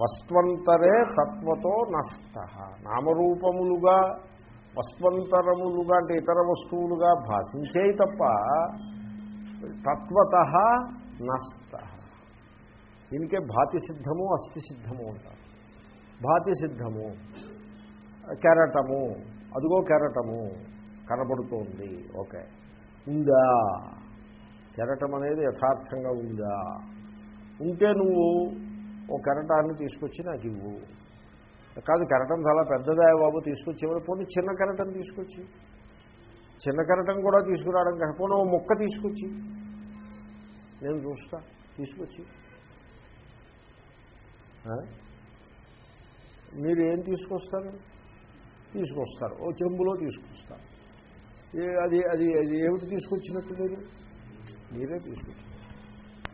వస్త్వంతరే తత్వతో నష్ట. నామరూపములుగా వస్త్వంతరములుగా అంటే ఇతర వస్తువులుగా భాషించేయి తప్ప తత్వత నష్ట. దీనికే భాతి సిద్ధము అస్థి సిద్ధము అంటారు. భాతి సిద్ధము కెరటము అదిగో కెరటము కనబడుతోంది. ఓకే. ఉందా? కెరటం అనేది యథార్థంగా ఉందా? ఉంటే నువ్వు ఓ కెరటాన్ని తీసుకొచ్చి నాకు ఇవ్వు. కాదు కెరటం చాలా పెద్దదా బాబు తీసుకొచ్చి ఎవరు పోనీ చిన్న కెరటం తీసుకొచ్చి. చిన్న కెరటం కూడా తీసుకురావడం కాదు. ఓ ముక్క తీసుకొచ్చి. నేను చూస్తా. తీసుకొచ్చి. మీరు ఏం తీసుకొస్తారు? తీసుకొస్తారు. ఓ చెంబులో తీసుకొస్తారు. ఏ- అది అది అది ఏమిటి తీసుకొచ్చినట్టు మీరు? మీరే తీసుకొచ్చారు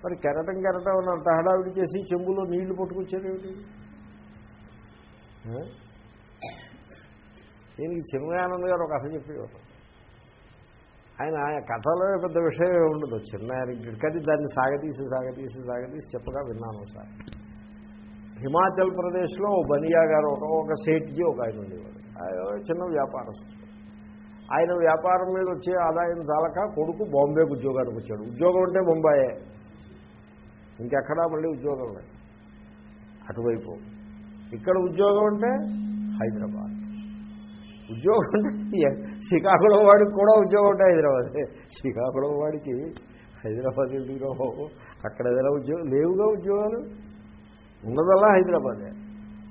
మరి కెరటం కెరటం అని అంత హడావిడి చేసి చెంబులో నీళ్ళు పట్టుకొచ్చారు ఏమిటి? ఆ? దీనికి చిన్మయానంద్ గారు ఒక కథ చెప్పేవారు ఆయన కథలో పెద్ద విషయం ఉండదు. చిన్న కానీ దాన్ని సాగతీసి సాగతీసి సాగతీసి చెప్పగా విన్నాను సార్ హిమాచల్ ప్రదేశ్లో ఓ బనియా గారు ఒక ఒక సేట్జీ ఒక ఆయన ఉండేవాడు ఆయన చిన్న వ్యాపారస్తుడు. ఆయన వ్యాపారం మీద వచ్చే ఆదాయం చాలక కొడుకు బాంబేకి ఉద్యోగానికి వచ్చాడు. ఉద్యోగం అంటే ముంబాయే ఇంకెక్కడా మళ్ళీ ఉద్యోగం లేదు. అటువైపు. ఇక్కడ ఉద్యోగం అంటే హైదరాబాద్. ఉద్యోగం అంటే శ్రీకాకుళం వాడికి కూడా ఉద్యోగం అంటే హైదరాబాద్. శ్రీకాకుళం వాడికి హైదరాబాద్ ఎందుకు అక్కడ ఏదైనా ఉద్యోగం లేవుగా ఉద్యోగాలు? ఉన్నదల్లా హైదరాబాదే.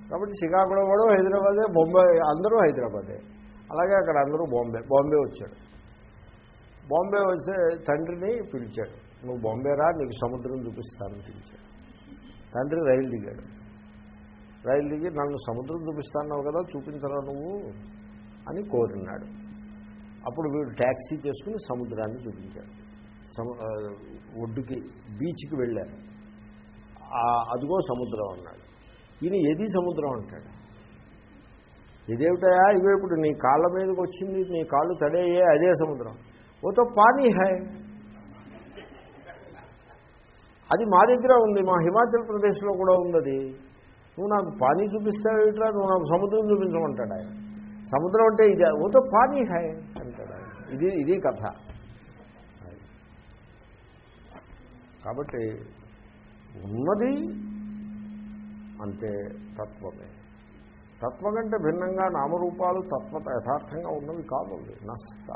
కాబట్టి శ్రీకాకుళం వాడు హైదరాబాదే బొంబే అందరూ హైదరాబాదే. అలాగే అక్కడ అందరూ బాంబే బాంబే వచ్చాడు. బాంబే వస్తే తండ్రిని పిలిచాడు. నువ్వు బాంబేరా నీకు సముద్రం చూపిస్తానని పిలిచాడు తండ్రి రైలు దిగాడు. రైలు దిగి నన్ను సముద్రం చూపిస్తాన్నావు కదా చూపించరా నువ్వు? అని కోరినాడు. అప్పుడు వీడు ట్యాక్సీ చేసుకుని సముద్రాన్ని చూపించాడు. ఒడ్డుకి బీచ్కి వెళ్ళారు అదిగో సముద్రం అన్నాడు. ఈయన ఏది సముద్రం? అంటాడు. ఇదేమిటయా ఇగో ఇప్పుడు నీ కాళ్ళ మీదకి వచ్చింది నీ కాళ్ళు తడేయే అదే సముద్రం. ఓతో పానీ హై. అది మా దగ్గర ఉంది మా హిమాచల్ ప్రదేశ్లో కూడా ఉంది నువ్వు నాకు పానీ చూపిస్తావేట్రా నువ్వు నాకు సముద్రం చూపించమంటాడు ఆయన. సముద్రం అంటే ఇది ఓతో పానీ హై అంటాడు ఆయన. ఇది ఇది కథ. కాబట్టి ఉన్నది అంతే తత్వమే. తత్వం కంటే భిన్నంగా నామరూపాలు తత్వత యథార్థంగా ఉన్నవి కాదు నష్ట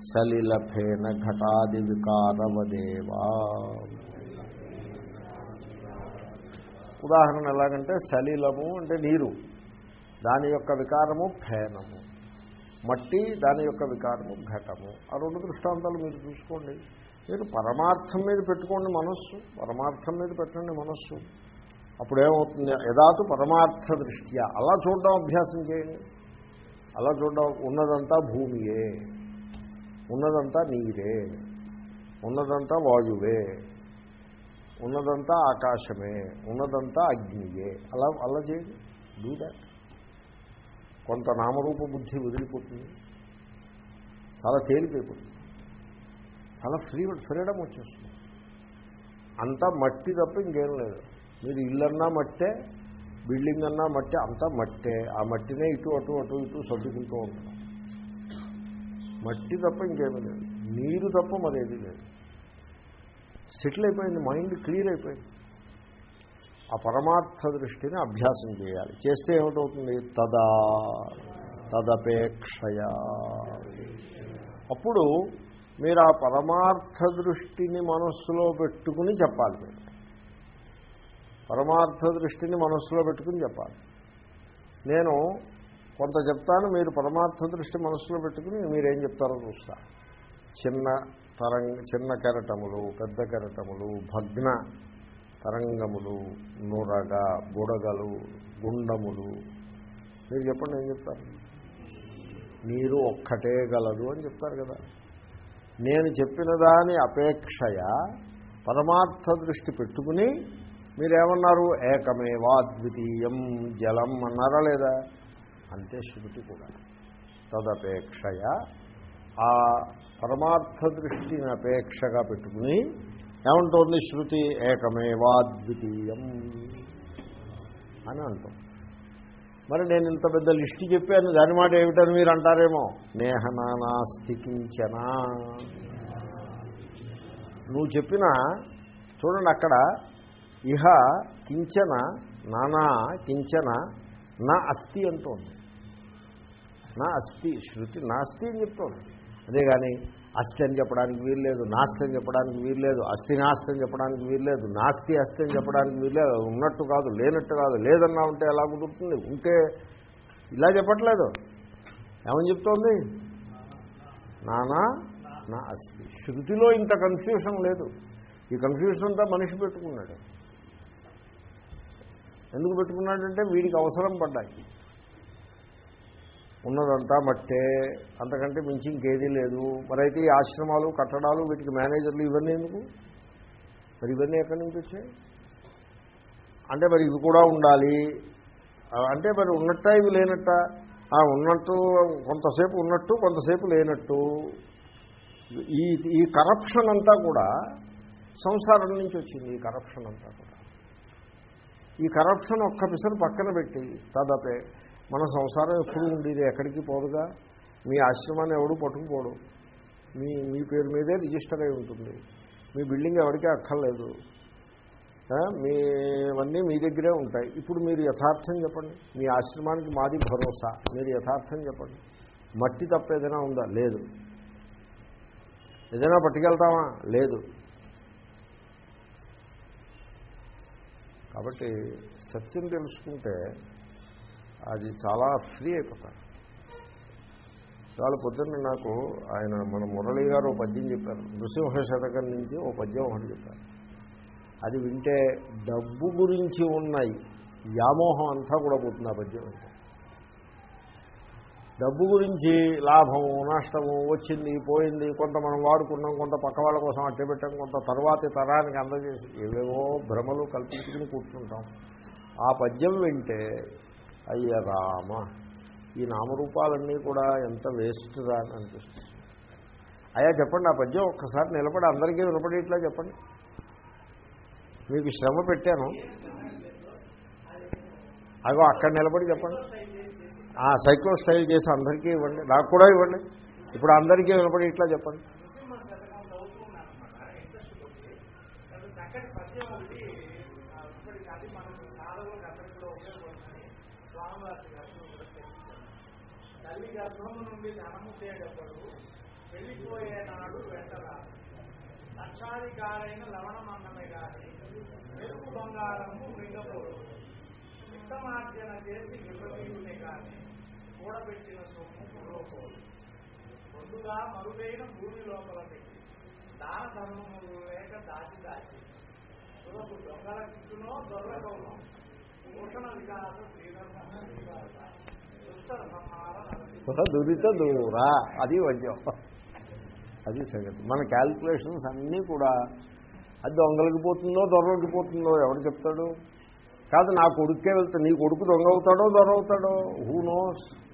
సలిలఫేన ఘటాది వికారవదేవా. ఉదాహరణ ఎలాగంటే సలిలము అంటే నీరు. దాని యొక్క వికారము ఫేనము. మట్టి దాని యొక్క వికారము ఘటము. ఆ రెండు దృష్టాంతాలు మీరు చూసుకోండి. మీరు పరమార్థం మీద పెట్టుకోండి మనస్సు. పరమార్థం మీద పెట్టండి మనస్సు. అప్పుడు ఏమవుతుంది యదాతు పరమార్థ దృష్ట్యా. అలా చూడడం అభ్యాసం చేయండి. అలా చూడడం ఉన్నదంతా భూమియే. ఉన్నదంతా నీరే ఉన్నదంతా వాయువే. ఉన్నదంతా ఆకాశమే. ఉన్నదంతా అగ్నియే. అలా అలా చేయండి డూ దాట్ కొంత నామరూప బుద్ధి వదిలిపోతుంది. చాలా తేలికైపోతుంది. చాలా ఫ్రీ ఫ్రీడమ్ వచ్చేస్తుంది. అంతా మట్టి తప్ప ఇంకేం లేదు. మీరు ఇల్లన్నా మట్టే బిల్డింగ్ అన్నా మట్టే అంతా మట్టే. ఆ మట్టినే ఇటు అటు అటు ఇటు సర్దుకుంటూ ఉంటాం. మట్టి తప్ప ఇంకేమీ లేదు. నీరు తప్ప మరేది లేదు. సెటిల్ అయిపోయింది మైండ్ క్లియర్ అయిపోయింది. ఆ పరమార్థ దృష్టిని అభ్యాసం చేయాలి. చేస్తే ఏమిటవుతుంది? తదా తదపేక్షయ. అప్పుడు మీరు ఆ పరమార్థ దృష్టిని మనస్సులో పెట్టుకుని చెప్పాలి మీరు. పరమార్థ దృష్టిని మనస్సులో పెట్టుకుని చెప్పాలి. నేను కొంత చెప్తాను మీరు పరమార్థ దృష్టి మనసులో పెట్టుకుని మీరేం చెప్తారో చూస్తా. చిన్న తరంగ చిన్న కెరటములు పెద్ద కెరటములు భగ్న తరంగములు నురగ బుడగలు గుండములు. మీరు చెప్పండి ఏం చెప్తారు? నీరు ఒక్కటే గలదు అని చెప్తారు కదా. నేను చెప్పిన దాని అపేక్షయ పరమార్థ దృష్టి పెట్టుకుని మీరేమన్నారు? ఏకమేవాద్వితీయం జలం అన్నారా లేదా? అంతే శృతి కూడా. తదపేక్షయ ఆ పరమార్థ దృష్టిని అపేక్షగా పెట్టుకుని ఏమంటోంది శృతి? ఏకమేవాద్వితీయం అని అంటాం. మరి నేను ఇంత పెద్ద లిస్ట్ చెప్పాను దాని మాట ఏమిటని మీరు అంటారేమో? నేహనానాస్తి కించనా. నువ్వు చెప్పిన చూడండి అక్కడ ఇహ కించన నానా కించన నా అస్థి అంటోంది. నా అస్థి శృతి నాస్తి అని చెప్తోంది అదే కానీ అస్థి అని చెప్పడానికి వీల్లేదు నాస్తి అని చెప్పడానికి వీల్లేదు అస్థి నాస్తి అని చెప్పడానికి వీల్లేదు నాస్తి అస్థి అని చెప్పడానికి వీల్లేదు ఉన్నట్టు కాదు లేనట్టు కాదు లేదన్నా ఉంటే ఎలా కుదురుతుంది? ఉంటే ఇలా చెప్పట్లేదు. ఏమని చెప్తోంది? నానా నా అస్థి. శృతిలో ఇంత కన్ఫ్యూషన్ లేదు. ఈ కన్ఫ్యూషన్ అంతా మనిషి పెట్టుకున్నాడు. ఎందుకు పెట్టుకున్నాడంటే వీడికి అవసరం పడ్డాయి. ఉన్నదంతా మట్టే. అంతకంటే మించి ఇంకేదీ లేదు. మరైతే ఈ ఆశ్రమాలు కట్టడాలు వీటికి మేనేజర్లు ఇవన్నీ ఎందుకు? మరి ఇవన్నీ ఎక్కడి నుంచి వచ్చాయి? అంటే మరి ఇవి కూడా ఉండాలి. అంటే మరి ఉన్నట్ట ఇవి లేనట్ట? ఆ, ఉన్నట్టు కొంతసేపు ఉన్నట్టు కొంతసేపు లేనట్టు. ఈ ఈ కరప్షన్ అంతా కూడా సంసారం నుంచి వచ్చింది. ఈ కరప్షన్ అంతా కూడా. ఈ కరప్షన్ ఒక్క పిసరు పక్కన పెట్టి తదపే మన సంసారం ఎప్పుడు ఉండేది? ఎక్కడికి పోదుగా? మీ ఆశ్రమాన్ని ఎవడు పట్టుకుపోడు. మీ మీ పేరు మీదే రిజిస్టర్ అయి ఉంటుంది. మీ బిల్డింగ్ ఎవరికీ అక్కర్లేదు. మీవన్నీ మీ దగ్గరే ఉంటాయి. ఇప్పుడు మీరు యథార్థం చెప్పండి. మీ ఆశ్రమానికి మాది భరోసా. మీరు యథార్థం చెప్పండి. మట్టి తప్ప ఏదైనా ఉందా? లేదు. ఏదైనా పట్టుకెళ్తామా? లేదు. కాబట్టి సత్యం తెలుసుకుంటే అది చాలా ఫ్రీ అయిపోతారు. చాలా పొద్దున్న నాకు ఆయన మన మురళి గారు ఓ పద్యం చెప్పారు. నృసింహ శతకం నుంచి ఓ పద్యం ఒకటి చెప్పారు. అది వింటే డబ్బు గురించి ఉన్నాయి వ్యామోహం అంతా కూడా పోతుంది ఆ పద్యం అంటే డబ్బు గురించి లాభము నష్టము వచ్చింది పోయింది కొంత మనం వాడుకున్నాం కొంత పక్క వాళ్ళ కోసం అట్టే పెట్టాం కొంత తర్వాతి తరానికి అందజేసి ఏవేవో భ్రమలు కల్పించుకుని కూర్చుంటాం. ఆ పద్యం వింటే అయ్య రామ ఈ నామరూపాలన్నీ కూడా ఎంత వేస్ట్ రా అని అనిపిస్తుంది. అయ్యా చెప్పండి ఆ పద్యం ఒక్కసారి నిలబడి అందరికీ వినపడేట్లా చెప్పండి. మీకు శ్రమ పెట్టాను. అగో అక్కడ నిలబడి చెప్పండి. ఆ సైక్లో స్టైల్ చేసి అందరికీ ఇవ్వండి. నాకు కూడా ఇవ్వండి. ఇప్పుడు అందరికీ వినపడేట్లా చెప్పండి. నుండి ధనము తేడప్పుడు వెళ్ళిపోయే నాడు వెంటరా లక్షాధికారైన లవణమన్నమే గాని మెరుపు బంగారము మింగపోడు విత్తమార్జన చేసి విభవీయునే కాని కూడబెట్టిన సొమ్ము పురోపోడు ముందుగా మరుగైన భూమి లోపల పెట్టి దాన ధర్మములు లేక దాచి దాచి. తులకు దొంగల కిట్టునో దొరకవునో భూషణ వికాస శ్రీధర్మ వికాస దురిత దూరా. అది వద్యం. అది సంగతి. మన క్యాల్కులేషన్స్ అన్నీ కూడా అది దొంగలకి పోతుందో దొరలకి పోతుందో ఎవరు చెప్తాడు? కాదు నా కొడుకే వెళ్తా నీ కొడుకు దొంగ అవుతాడో దొర అవుతాడో? హూ నోస్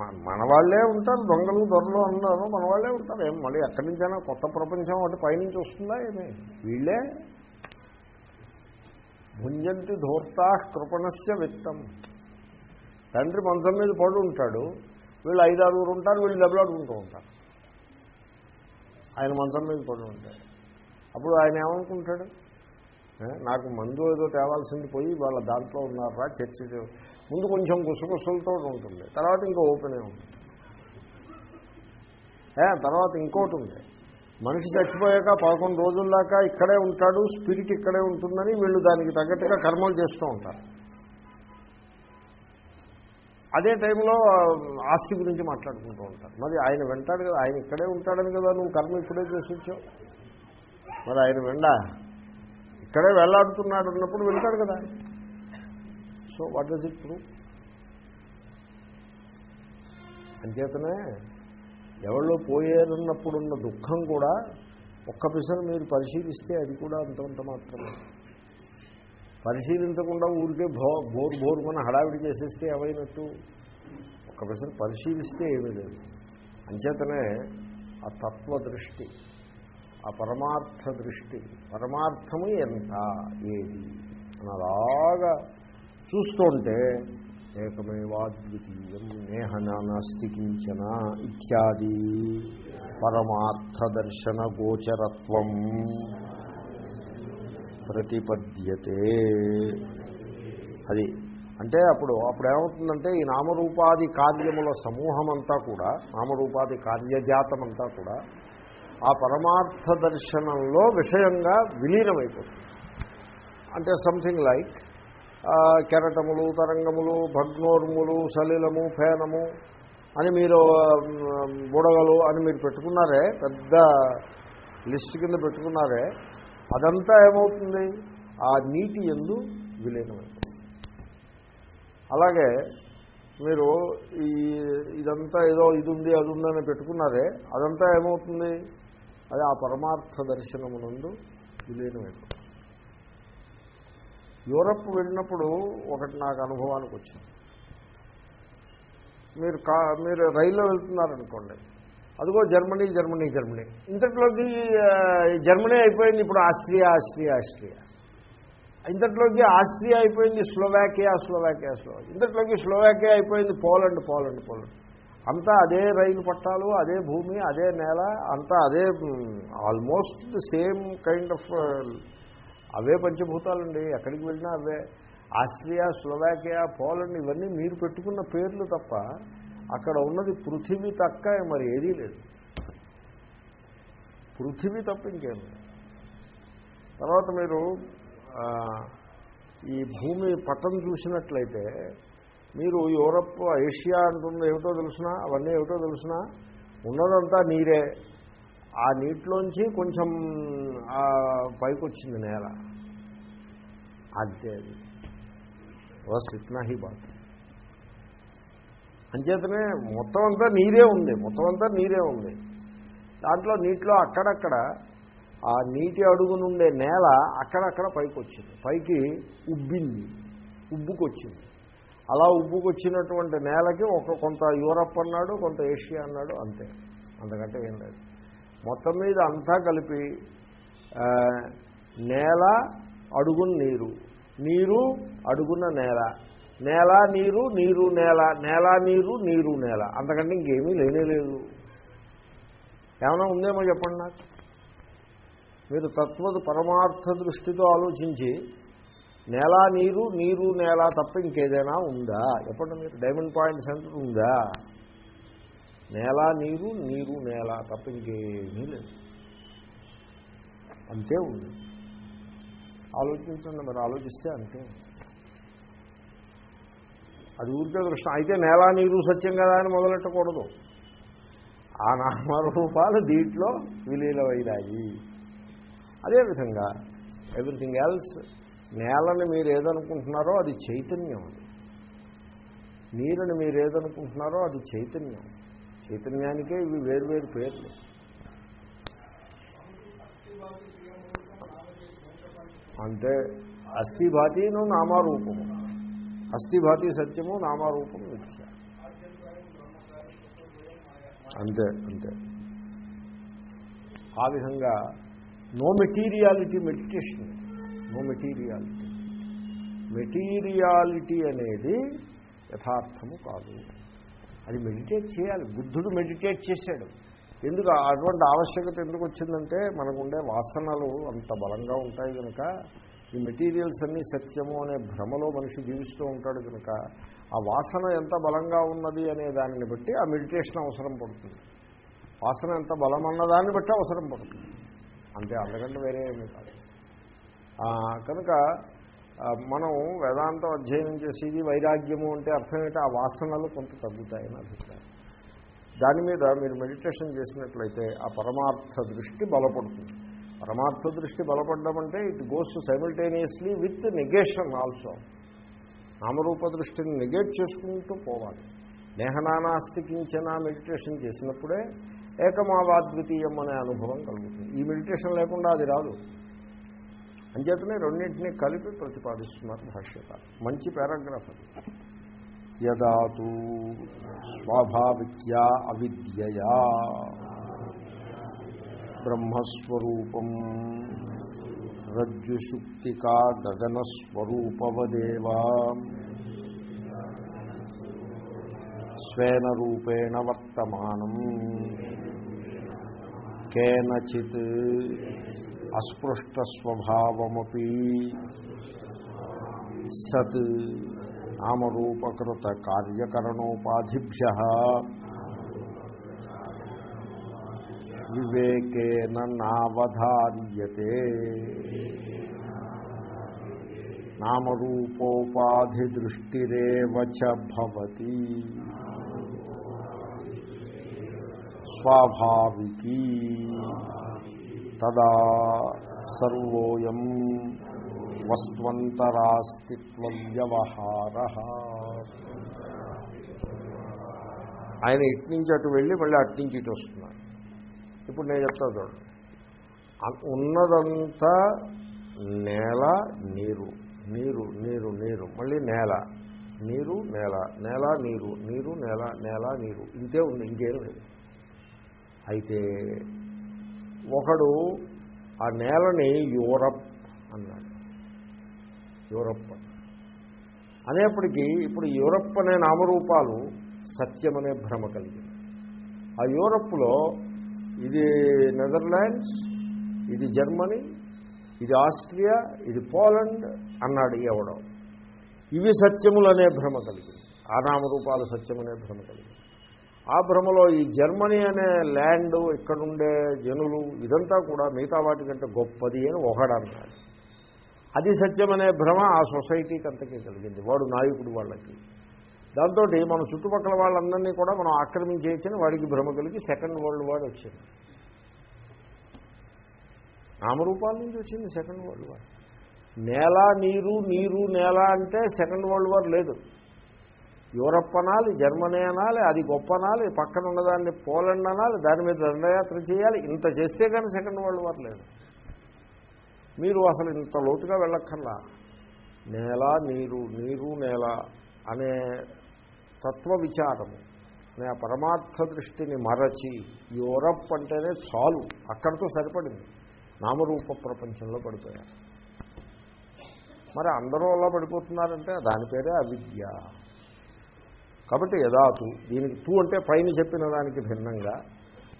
మన వాళ్ళే ఉంటారు దొంగలు దొరలు అన్నారు మన వాళ్ళే ఉంటారు. ఏం మళ్ళీ ఎక్కడి నుంచైనా కొత్త ప్రపంచం ఒకటి పైనుంచి వస్తుందా ఏమి? వీళ్ళే. భుంజంతి ధూర్తా కృపణస్య విత్తం తండ్రి మంచం మీద పడు ఉంటాడు వీళ్ళు ఐదు ఆరుగురు ఉంటారు వీళ్ళు దెబ్బలాడుకుంటూ ఉంటారు. ఆయన మంచం మీద పడి ఉంటాడు. అప్పుడు ఆయన ఏమనుకుంటాడు? నాకు మందు ఏదో తేవాల్సింది పోయి వాళ్ళ దాంట్లో ఉన్నారా చర్చ ముందు కొంచెం గుసగుసలతో ఉంటుంది తర్వాత ఇంకో ఓపెనే ఉంటుంది తర్వాత ఇంకోటి ఉంది. మనిషి చచ్చిపోయాక పదకొండు రోజుల దాకా ఇక్కడే ఉంటాడు స్పిరిట్ ఇక్కడే ఉంటుందని వీళ్ళు దానికి తగ్గట్టుగా కర్మలు చేస్తూ ఉంటారు. అదే టైంలో ఆస్తి గురించి మాట్లాడుకుంటూ ఉంటారు. మరి ఆయన వెంటాడు కదా ఆయన ఇక్కడే ఉంటాడని కదా నువ్వు కర్మ ఇప్పుడే చేసి వచ్చావు మరి ఆయన వెండా? ఇక్కడే వెళ్ళాడుతున్నాడు అన్నప్పుడు వెళ్తాడు కదా. So what does it prove అంచేతనే ఎవరిలో పోయారన్నప్పుడున్న దుఃఖం కూడా ఒక్క పిసరు మీరు పరిశీలిస్తే అది కూడా అంతంత మాత్రమే. పరిశీలించకుండా ఊరికే భో బోరు బోరు మన హడావిడి చేసేస్తే ఏమైనట్టు? ఒక పరిశీలిస్తే ఏమీ లేదు. అంచేతనే ఆ తత్వ దృష్టి ఆ పరమార్థ దృష్టి పరమార్థము ఎంత ఏది అని అలాగా చూస్తుంటే ఏకమేవాద్వితీయం నేహ నానాస్తి కించన ఇత్యాది పరమార్థదర్శన గోచరత్వం. ప్రతిపద్యతే. అది. అంటే అప్పుడు అప్పుడు ఏమవుతుందంటే ఈ నామరూపాది కార్యముల సమూహమంతా కూడా నామరూపాది కార్యజాతమంతా కూడా ఆ పరమార్థ దర్శనంలో విషయంగా విలీనమైపోతుంది. అంటే సంథింగ్ లైక్ కెరటములు తరంగములు భగ్నోర్ములు సలిలము ఫేనము అని మీరు బుడగలు అని మీరు పెట్టుకున్నారే పెద్ద లిస్ట్ కింద పెట్టుకున్నారే అదంతా ఏమవుతుంది? ఆ నీటి ఎందు విలీనమైపోతుంది. అలాగే మీరు ఈ ఇదంతా ఏదో ఇది ఉంది అది ఉందని పెట్టుకున్నారే అదంతా ఏమవుతుంది? అది ఆ పరమార్థ దర్శనమునందు విలీనమైపోతుంది. యూరప్ వెళ్ళినప్పుడు ఒకటి నాకు అనుభవానికి వచ్చింది మీరు కా మీరు రైల్లో వెళ్తున్నారనుకోండి అదిగో జర్మనీ జర్మనీ జర్మనీ. ఇంతట్లోకి జర్మనీ అయిపోయింది ఇప్పుడు ఆస్ట్రియా ఆస్ట్రియా ఆస్ట్రియా. ఇంతట్లోకి ఆస్ట్రియా అయిపోయింది స్లోవాకియా స్లోవాకియా స్లోవాకియా. ఇంతట్లోకి స్లోవాకియా అయిపోయింది పోలండ్ పోలండ్ పోలండ్. అంతా అదే రైలు పట్టాలు అదే భూమి అదే నేల అంతా అదే almost the same kind of అవే పంచభూతాలండి. ఎక్కడికి వెళ్ళినా అవే. ఆస్ట్రియా స్లోవాకియా పోలండ్ ఇవన్నీ మీరు పెట్టుకున్న పేర్లు తప్ప అక్కడ ఉన్నది పృథివీ తక్క మరి ఏదీ లేదు. పృథివీ తప్ప ఇంకేం తర్వాత మీరు ఈ భూమి పటం చూసినట్లయితే మీరు యూరప్ ఏషియా అంటుంది ఏమిటో తెలిసినా అవన్నీ ఏమిటో తెలిసినా ఉన్నదంతా నీరే. ఆ నీటిలోంచి కొంచెం పైకొచ్చింది పైకి వచ్చింది నేల. అంతే అది. బస్ ఇట్నా హీ బాత్. అంచేతనే మొత్తం అంతా నీరే ఉంది మొత్తం అంతా నీరే ఉంది. దాంట్లో నీటిలో అక్కడక్కడ ఆ నీటి అడుగు నుండే నేల అక్కడక్కడ పైకి వచ్చింది పైకి ఉబ్బింది ఉబ్బుకొచ్చింది. అలా ఉబ్బుకొచ్చినటువంటి నేలకి ఒక కొంత యూరప్ అన్నాడు కొంత ఏషియా అన్నాడు అంతే. అంతకంటే ఏం లేదు. మొత్తం మీద అంతా కలిపి నేల అడుగున నీరు. నీరు అడుగున నేల. నేల నీరు నీరు నేల నేల నీరు నీరు నేల. అంతకంటే ఇంకేమీ లేనే లేదు. ఏమైనా ఉందేమో చెప్పండి నాకు. మీరు తత్వద పరమార్థ దృష్టితో ఆలోచించి నేల నీరు నీరు నేల తప్ప ఇంకేదైనా ఉందా? చెప్పండి మీరు. డైమండ్ పాయింట్ సెంటర్ ఉందా? నేల నీరు నీరు నేల తప్ప ఇంకేమీ లేదు. అంతే ఉంది. ఆలోచించండి మరి ఆలోచిస్తే అంతే. అది ఊరికే కృష్ణ. అయితే నేల నీరు సత్యం కదా అని మొదలెట్టకూడదు. ఆ నామరూపాలు దీంట్లో విలీనమైనాయి. అదేవిధంగా ఎవ్రీథింగ్ ఎల్స్ నేలని మీరు ఏదనుకుంటున్నారో అది చైతన్యం. అది నీరుని మీరు ఏదనుకుంటున్నారో అది చైతన్యం. చైతన్యానికే ఇవి వేరువేరు పేర్లు. అంటే అస్థిభాతిను నామారూపము. అస్థిభాతి సత్యము నామారూపం మిథ్య. అంతే అంతే. ఆ విధంగా no materiality meditation no materiality materiality అనేది యథార్థము కాదు. అది మెడిటేట్ చేయాలి. బుద్ధుడు మెడిటేట్ చేశాడు. ఎందుకు? అటువంటి ఆవశ్యకత ఎందుకు వచ్చిందంటే మనకుండే వాసనలు అంత బలంగా ఉంటాయి కనుక ఈ మెటీరియల్స్ అన్నీ సత్యము అనే భ్రమలో మనిషి జీవిస్తూ ఉంటాడు కనుక ఆ వాసన ఎంత బలంగా ఉన్నది అనే దానిని బట్టి ఆ మెడిటేషన్ అవసరం పడుతుంది. వాసన ఎంత బలం అన్నదాన్ని బట్టి అవసరం పడుతుంది. అంతే అంతకంటే వేరే ఏమీ కాదు. కనుక మనం వేదాంతం అధ్యయనం చేసేది వైరాగ్యము అంటే అర్థం ఏంటి? ఆ వాసనలు కొంత తగ్గుతాయని అభిప్రాయం. దాని మీద మీరు మెడిటేషన్ చేసినట్లయితే ఆ పరమార్థ దృష్టి బలపడుతుంది. పరమార్థ దృష్టి బలపడడం అంటే it goes simultaneously with negation also. నామరూప దృష్టిని నెగేట్ చేసుకుంటూ పోవాలి. నేహనానాస్తికించిన మెడిటేషన్ చేసినప్పుడే ఏకమావాద్వితీయం అనే అనుభవం కలుగుతుంది. ఈ మెడిటేషన్ లేకుండా అది రాదు. అంచేతనే రెండింటినీ కలిపి ప్రతిపాదిస్తున్నారు భాష్యత మంచి పారాగ్రాఫ్ అది. యదాతు స్వాభావిక్యా అవిద్యయా. బ్రహ్మస్వరూపం. రజ్జుశుక్తికా గగనస్వరూపవదేవా. స్వేన రూపేణ వర్తమానం. కేనచిత్ అస్పృష్టస్వభావమీ సత్ నామరూపకృత కార్యకరణోపాధిభ్య వివేకేన నావధార్యతే. నామరూపోపాధిదృష్టిరేవ చ భవతి. స్వాభావికీ. తదా సర్వోయం వస్త్వంతరాస్తిత్వ్యవహార ఆయన ఇటు నుంచి అటు వెళ్ళి మళ్ళీ అటు నుంచి ఇటు వస్తున్నారు ఇప్పుడు నేను చెప్తాను చూడండి ఉన్నదంతా నేల నీరు. నీరు నీరు నీరు. మళ్ళీ నేల. నీరు నేల. నేల నీరు. నీరు నేల. నేల నీరు. ఇంతే ఉంది. ఇంకేం లేదు. అయితే ఒకడు ఆ నేలని యూరప్ అన్నాడు. యూరప్. అనేప్పటికీ ఇప్పుడు యూరప్ అనే నామరూపాలు సత్యం అనే భ్రమ కలిగింది. ఆ యూరప్లో ఇది నెదర్లాండ్స్ ఇది జర్మనీ ఇది ఆస్ట్రియా ఇది పోలండ్ అన్నాడు ఎవడో. ఇవి సత్యములనే భ్రమ కలిగింది ఆ నామరూపాలు సత్యమనే భ్రమ కలిగింది ఆ భ్రమలో ఈ జర్మనీ అనే ల్యాండ్ ఇక్కడుండే జనులు ఇదంతా కూడా మిగతా వాటికంటే గొప్పది అని ఒకడన్నాడు అది సత్యమనే భ్రమ ఆ సొసైటీకి అంతకే కలిగింది. వాడు నాయకుడు వాళ్ళకి. దాంతో మన చుట్టుపక్కల వాళ్ళందరినీ కూడా మనం ఆక్రమించేయచ్చని వాడికి భ్రమ కలిగి సెకండ్ వరల్డ్ వార్ వచ్చింది. నామరూపాల నుంచి వచ్చింది సెకండ్ వరల్డ్ వార్. నేల నీరు నీరు నేల అంటే సెకండ్ వరల్డ్ వార్ లేదు. యూరప్ అనాలి జర్మనీ అనాలి అది గొప్ప అనాలి పక్కన ఉన్నదాన్ని పోలండ్ అనాలి దాని మీద దండయాత్ర చేయాలి ఇంత చేస్తే కానీ సెకండ్ వరల్డ్ వార్ లేదు. మీరు అసలు ఇంత లోతుగా వెళ్ళక్కర్లా. నేల నీరు నీరు నేల అనే తత్వ విచారము అనే ఆ పరమార్థ దృష్టిని మరచి యూరప్ అంటేనే చాలు అక్కడితో సరిపడింది. నామరూప ప్రపంచంలో పడిపోయారు. మరి అందరూ అలా పడిపోతున్నారంటే దాని పేరే అవిద్య. కాబట్టి యథాతు దీనికి తూ అంటే పైన చెప్పిన దానికి భిన్నంగా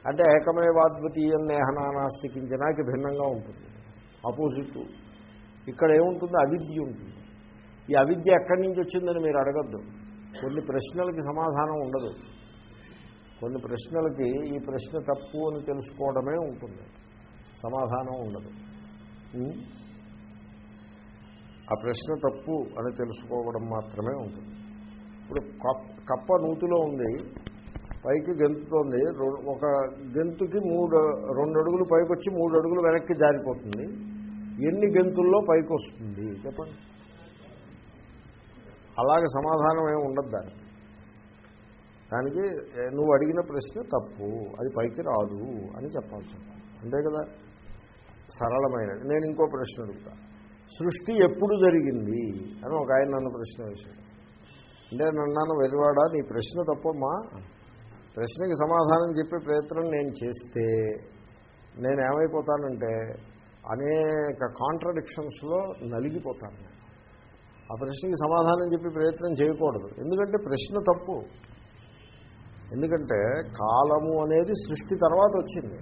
అంటే ఏకమేవాద్వితీయం నేహనానాస్తికించడానికి భిన్నంగా ఉంటుంది. ఆపోజిట్ ఇక్కడ ఏముంటుంది అవిద్య ఉంటుంది. ఈ అవిద్య ఎక్కడి నుంచి వచ్చిందని మీరు అడగద్దు. కొన్ని ప్రశ్నలకి సమాధానం ఉండదు. కొన్ని ప్రశ్నలకి ఈ ప్రశ్న తప్పు అని తెలుసుకోవడమే ఉంటుంది. సమాధానం ఉండదు. ఆ ప్రశ్న తప్పు అని తెలుసుకోవడం మాత్రమే ఉంటుంది. ఇప్పుడు కప్- కప్ప నూతిలో ఉంది పైకి గెంతుతోంది ఒక గెంతుకి మూడు రెండు అడుగులు పైకి వచ్చి మూడు అడుగులు వెనక్కి జారిపోతుంది. ఎన్ని గెంతుల్లో పైకి వస్తుంది చెప్పండి. అలాగే సమాధానం ఏమి ఉండదు దానికి. దానికి నువ్వు అడిగిన ప్రశ్న తప్పు అది పైకి రాదు అని చెప్పాల్సి ఉంటుంది అంతే కదా? సరళమైనది. నేను ఇంకో ప్రశ్న అడుగుతా. సృష్టి ఎప్పుడు జరిగింది? అని ఒక ఆయన నన్ను ప్రశ్న వేశాడు. అంటే నన్నాను వెలివాడా? నీ ప్రశ్న తప్పమ్మా. ప్రశ్నకి సమాధానం చెప్పే ప్రయత్నం నేను చేస్తే నేను ఏమైపోతానంటే అనేక కాంట్రడిక్షన్స్లో నలిగిపోతాను ఆ ప్రశ్నకి సమాధానం చెప్పి ప్రయత్నం చేయకూడదు. ఎందుకంటే ప్రశ్న తప్పు. ఎందుకంటే కాలము అనేది సృష్టి తర్వాత వచ్చింది.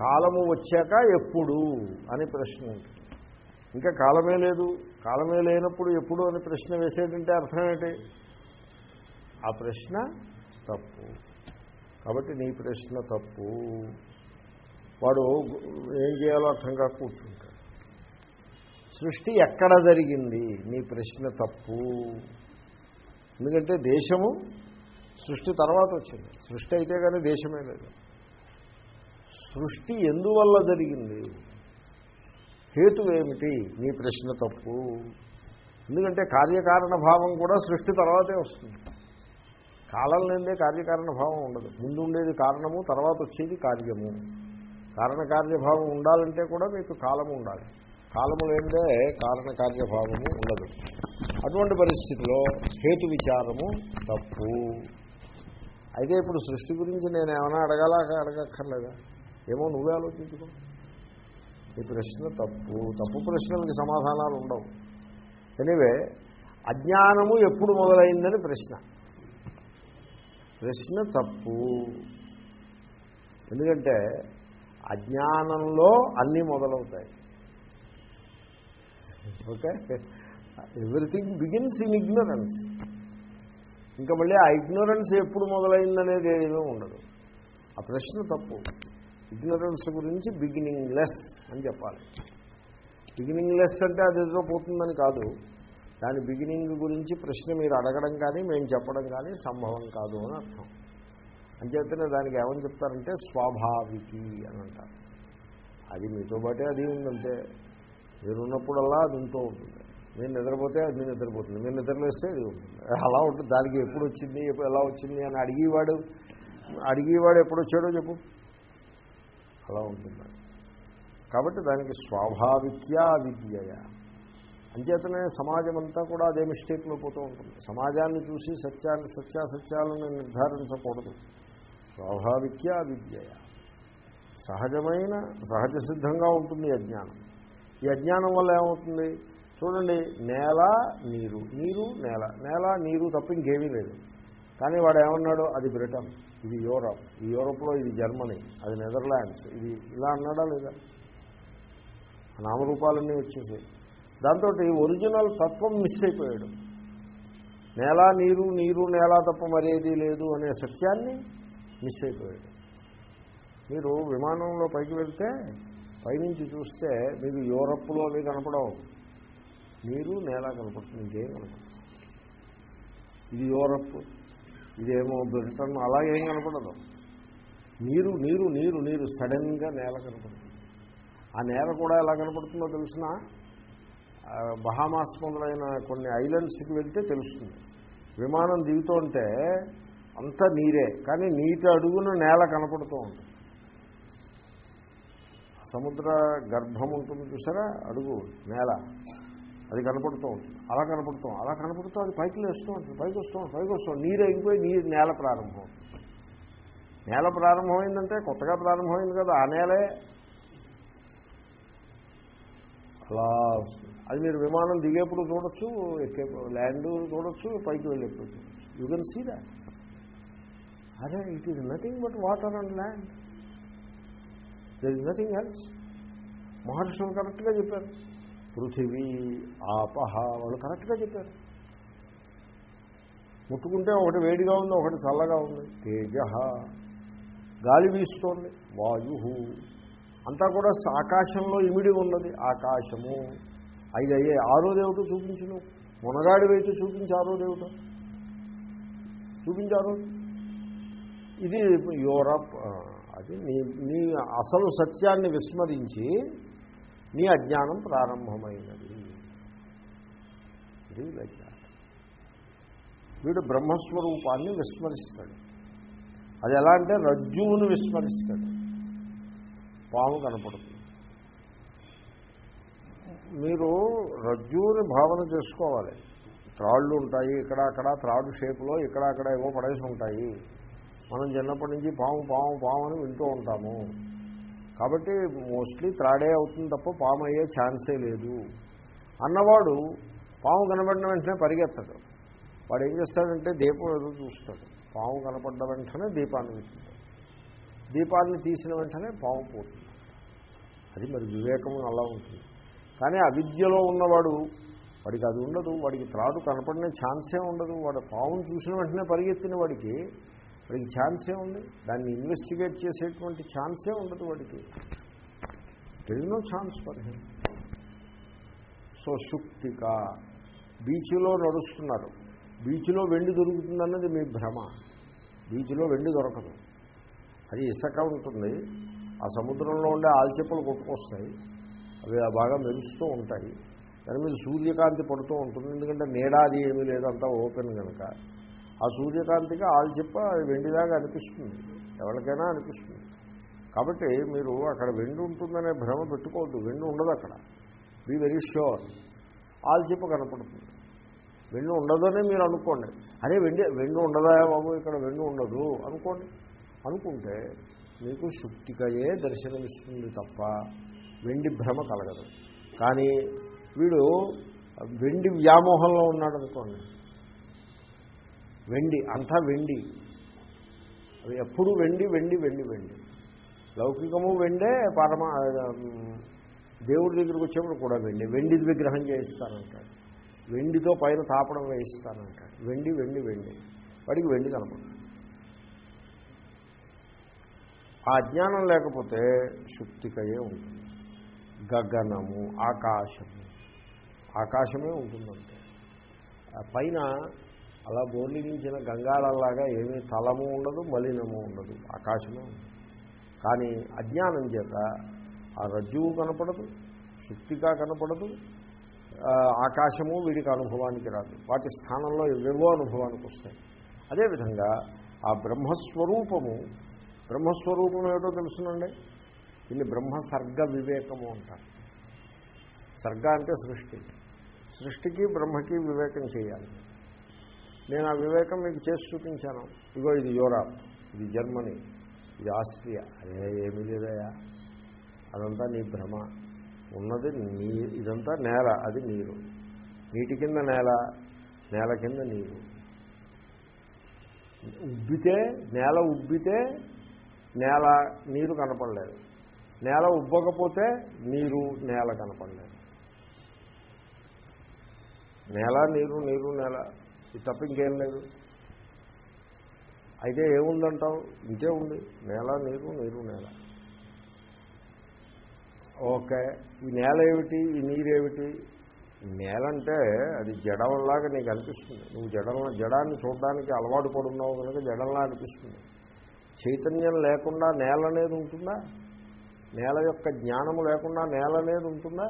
కాలము వచ్చాక ఎప్పుడు అని ప్రశ్న ఇంకా కాలమే లేదు. కాలమే లేనప్పుడు ఎప్పుడు అని ప్రశ్న వేసేటంటే అర్థం ఏంటి? ఆ ప్రశ్న తప్పు. కాబట్టి నీ ప్రశ్న తప్పు. వాడు ఏం చేయాలో అర్థం కాక కూర్చుంటాడు. సృష్టి ఎక్కడ జరిగింది? నీ ప్రశ్న తప్పు. ఎందుకంటే దేశము సృష్టి తర్వాత వచ్చింది. సృష్టి అయితే కానీ దేశమే లేదు. సృష్టి ఎందువల్ల జరిగింది? హేతు ఏమిటి? నీ ప్రశ్న తప్పు. ఎందుకంటే కార్యకారణ భావం కూడా సృష్టి తర్వాతే వస్తుంది. కాలం లేదే కార్యకారణ భావం ఉండదు. ముందు ఉండేది కారణము తర్వాత వచ్చేది కార్యము. కారణకార్యభావం ఉండాలంటే కూడా మీకు కాలము ఉండాలి. కాలము లేదే కారణకార్యభావము ఉండదు. అటువంటి పరిస్థితిలో హేతు విచారము తప్పు. అయితే ఇప్పుడు సృష్టి గురించి నేను ఏమైనా అడగాలా? అడగక్కర్లేదా? ఏమో నువ్వే ఆలోచించుకో. ఈ ప్రశ్న తప్పు. తప్పు ప్రశ్నలకి సమాధానాలు ఉండవు. ఎనివే అజ్ఞానము ఎప్పుడు మొదలైందని ప్రశ్న. ప్రశ్న తప్పు. ఎందుకంటే అజ్ఞానంలో అన్నీ మొదలవుతాయి. Okay? Everything begins in ignorance ఇంకా మళ్ళీ ఆ ఇగ్నోరెన్స్ ఎప్పుడు మొదలైందనేది ఏమీ ఉండదు. ఆ ప్రశ్న తప్పు. ఇగ్నోరెన్స్ గురించి బిగినింగ్ లెస్ అని చెప్పాలి. బిగినింగ్ లెస్ అంటే అది ఏదో పోతుందని కాదు. దాని బిగినింగ్ గురించి ప్రశ్న మీరు అడగడం కానీ మేము చెప్పడం కానీ సంభవం కాదు అని అర్థం. అంచేతనే దానికి ఏమని చెప్తారంటే స్వాభావికి అని అంటారు. అది మీతో పాటే అది ఉందంటే మీరున్నప్పుడల్లా అది ఉంటూ ఉంటుంది. మీరు నిద్రపోతే అది నిద్రపోతుంది. మీరు నిద్రలేస్తే అది ఉంటుంది. అలా ఉంటుంది. దానికి ఎప్పుడు వచ్చింది ఎప్పుడు ఎలా వచ్చింది అని అడిగేవాడు అడిగేవాడు ఎప్పుడు వచ్చాడో చెప్పు. అలా ఉంటుంది కాబట్టి దానికి స్వాభావిక్యా విద్యయ. అంచేతనే సమాజం అంతా కూడా అదే మిస్టేక్లో పోతూ ఉంటుంది. సమాజాన్ని చూసి సత్యాన్ని సత్యాసత్యాలను నిర్ధారించకూడదు. స్వాభావిక్యా విద్యయ. సహజమైన సహజ సిద్ధంగా ఉంటుంది అజ్ఞానం. ఈ అజ్ఞానం వల్ల ఏమవుతుంది? చూడండి నేల నీరు. నీరు నేల. నేల నీరు తప్ప ఇంకేమీ లేదు. కానీ వాడు ఏమన్నాడు? అది బ్రిటన్. ఇది యూరప్. ఈ యూరోప్లో ఇది జర్మనీ. అది నెదర్లాండ్స్. ఇది ఇలా అన్నాడా లేదా? నామరూపాలన్నీ వచ్చేసాయి. దాంతో ఒరిజినల్ తత్వం మిస్ అయిపోయాడు. నేల నీరు నీరు నేల తప్ప మరేది లేదు అనే సత్యాన్ని మిస్ అయిపోయాడు. మీరు విమానంలో పైకి వెళ్తే పైనుంచి చూస్తే మీకు యూరప్లో అవి కనపడవు. నీరు నేల కనపడుతుంది ఇంకేం కనపడదు. ఇది యూరప్ ఇదేమో బ్రిటన్ అలాగేం కనపడదు. నీరు నీరు నీరు నీరు సడన్గా నేల కనపడుతుంది. ఆ నేల కూడా ఎలా కనపడుతుందో తెలిసిన బహామాస్ మొదలైన కొన్ని ఐలాండ్స్కి వెళ్తే తెలుస్తుంది. విమానం దిగుతుంటే అంతా నీరే కానీ నీటి అడుగున నేల కనపడుతూ ఉంటుంది. సముద్ర గర్భం ఉంటుంది చూసారా? అడుగు నేల. అది కనపడుతూ ఉంటుంది అలా కనపడుతాం అలా కనపడుతూ అది పైకి వేస్తూ ఉంటుంది. పైకి వస్తూ పైకి వస్తాం నీరు అయిపోయి నీరు నేల ప్రారంభం. నేల ప్రారంభమైందంటే కొత్తగా ప్రారంభమైంది కదా ఆ నేలే. అలా అది మీరు విమానం దిగేప్పుడు చూడొచ్చు ఎక్కే ల్యాండ్ చూడొచ్చు పైకి వెళ్ళేప్పుడు చూడొచ్చు. యూ కెన్ సీ దాట్ అదే it is nothing but water and land there is nothing else మహర్షులు కరెక్ట్గా చెప్పారు. పృథివీ ఆపహ వాళ్ళు కరెక్ట్గా చెప్పారు. ముట్టుకుంటే ఒకటి వేడిగా ఉంది ఒకటి చల్లగా ఉంది. తేజ గాలి వీస్తోంది వాయు. అంతా కూడా ఆకాశంలో ఇమిడి ఉన్నది ఆకాశము. ఐదు అయ్యే ఆరోదేవుటో చూపించను. మునగాడి వైపు చూపించి ఆరోదేవుటో చూపించారు. ఇది యూరప్ అది నీ నీ అసలు సత్యాన్ని విస్మరించి నీ అజ్ఞానం ప్రారంభమైనది. ఇది లైక్ వీడు బ్రహ్మస్వరూపాన్ని విస్మరిస్తాడు. అది ఎలా అంటే రజ్జువును విస్మరిస్తాడు. పాము కనపడుతుంది. మీరు రజ్జువుని భావన చేసుకోవాలి. త్రాళ్ళు ఉంటాయి ఇక్కడ అక్కడ త్రాడు షేపులో ఇక్కడ అక్కడ ఏవో పడేసి ఉంటాయి. మనం చిన్నప్పటి నుంచి పాము పాము పాము అని వింటూ ఉంటాము. కాబట్టి మోస్ట్లీ త్రాడే అవుతుంది తప్ప పాము అయ్యే ఛాన్సే లేదు. అన్నవాడు పాము కనబడిన వెంటనే పరిగెత్తడు. వాడు ఏం చేస్తాడంటే దీపం ఏదో చూస్తాడు. పాము కనపడ్డ వెంటనే దీపాన్ని పెట్టుకుంటాడు దీపాన్ని తీసిన వెంటనే పాము పోతుంది. అది మరి వివేకం అలా ఉంటుంది. కానీ అవిద్యలో ఉన్నవాడు వాడికి అది ఉండదు. వాడికి త్రాడు కనపడిన ఛాన్సే ఉండదు. వాడు పావును చూసిన వెంటనే పరిగెత్తిన వాడికి వాడికి ఛాన్సే ఉంది. దాన్ని ఇన్వెస్టిగేట్ చేసేటువంటి ఛాన్సే ఉండదు వాడికి. ఎన్నో ఛాన్స్ ఫర్ హిమ్ సో శుక్తిక బీచ్లో నడుస్తున్నారు. బీచ్లో వెండి దొరుకుతుందన్నది మీ భ్రమ. బీచ్లో వెండి దొరకదు. అది ఇసుక ఉంటుంది. ఆ సముద్రంలో ఉండే ఆల్చెప్పలు కొట్టుకొస్తాయి. అవి బాగా మెరుస్తూ ఉంటాయి. దాని మీద సూర్యకాంతి పడుతూ ఉంటుంది. ఎందుకంటే నీడాది ఏమీ లేదంతా ఓపెన్ కనుక ఆ సూర్యకాంతికి ఆల్చిప్ప వెండిలాగా అనిపిస్తుంది. ఎవరికైనా అనిపిస్తుంది. కాబట్టి మీరు అక్కడ వెండి ఉంటుందనే భ్రమ పెట్టుకోవద్దు. వెండి ఉండదు అక్కడ. బీ వెరీ ష్యూర్ ఆల్చిప్ప కనపడుతుంది. వెండి ఉండదనే మీరు అనుకోండి. అరే వెండి వెండి ఉండదా బాబు? ఇక్కడ వెండి ఉండదు అనుకోండి. అనుకుంటే మీకు శుక్తికయే దర్శనమిస్తుంది తప్ప వెండి భ్రమ కలగదు. కానీ వీడు వెండి వ్యామోహంలో ఉన్నాడు అనుకోండి వెండి అంతా వెండి. అది ఎప్పుడు వెండి వెండి వెండి వెండి. లౌకికము వెండే పరమ దేవుడి దగ్గరికి వచ్చేప్పుడు కూడా వెండి. వెండి విగ్రహం చేయిస్తానంటాడు వెండితో పైన తాపడం వేయిస్తానంటాడు వెండి వెండి వెండి. వాడికి వెండి కనపడదు. ఆ అజ్ఞానం లేకపోతే శుక్తికయే ఉంటుంది. గగనము ఆకాశము. ఆకాశమే ఉంటుందంటే. పైన అలా బోర్లించిన గంగాళలాగా ఏమీ తలము ఉండదు మలినము ఉండదు ఆకాశమే కానీ అజ్ఞానం చేత ఆ రజ్జువు కనపడదు శుక్తిగా కనపడదు ఆకాశము వీడికి అనుభవానికి రాదు. వాటి స్థానంలో ఎవేవో అనుభవానికి వస్తాయి. అదేవిధంగా ఆ బ్రహ్మస్వరూపము బ్రహ్మస్వరూపం ఏమిటో తెలుసునండి? దీన్ని బ్రహ్మ సర్గ వివేకము అంటారు. సర్గ అంటే సృష్టి. సృష్టికి బ్రహ్మకి వివేకం చేయాలి. నేను ఆ వివేకం మీకు చేసి చూపించాను. ఇగో ఇది యూరప్ ఇది జర్మనీ ఇది ఆస్ట్రియా. అదే ఏమీ లేదయా అదంతా నీ భ్రమ. ఉన్నది నీ ఇదంతా నేల అది నీరు. నీటి కింద నేల నేల కింద నీరు. ఉబ్బితే నేల ఉబ్బితే నేల నీరు కనపడలేదు. నేల ఉబ్బకపోతే నీరు నేల కనపడలేదు. నేల నీరు నీరు నేల. ఇది తప్ప ఇంకేం లేదు. అయితే ఏముందంటావు? ఇంతే ఉంది. నేల నీరు నీరు నేల. ఓకే. ఈ నేల ఏమిటి? ఈ నీరేమిటి? నేల అంటే అది జడంలాగా నీకు అనిపిస్తుంది. నువ్వు జడం జడాన్ని చూడడానికి అలవాటు పడున్నావు కనుక జడంలా అనిపిస్తుంది. చైతన్యం లేకుండా నేల అనేది ఉంటుందా? నేల యొక్క జ్ఞానము లేకుండా నేల అనేది ఉంటుందా?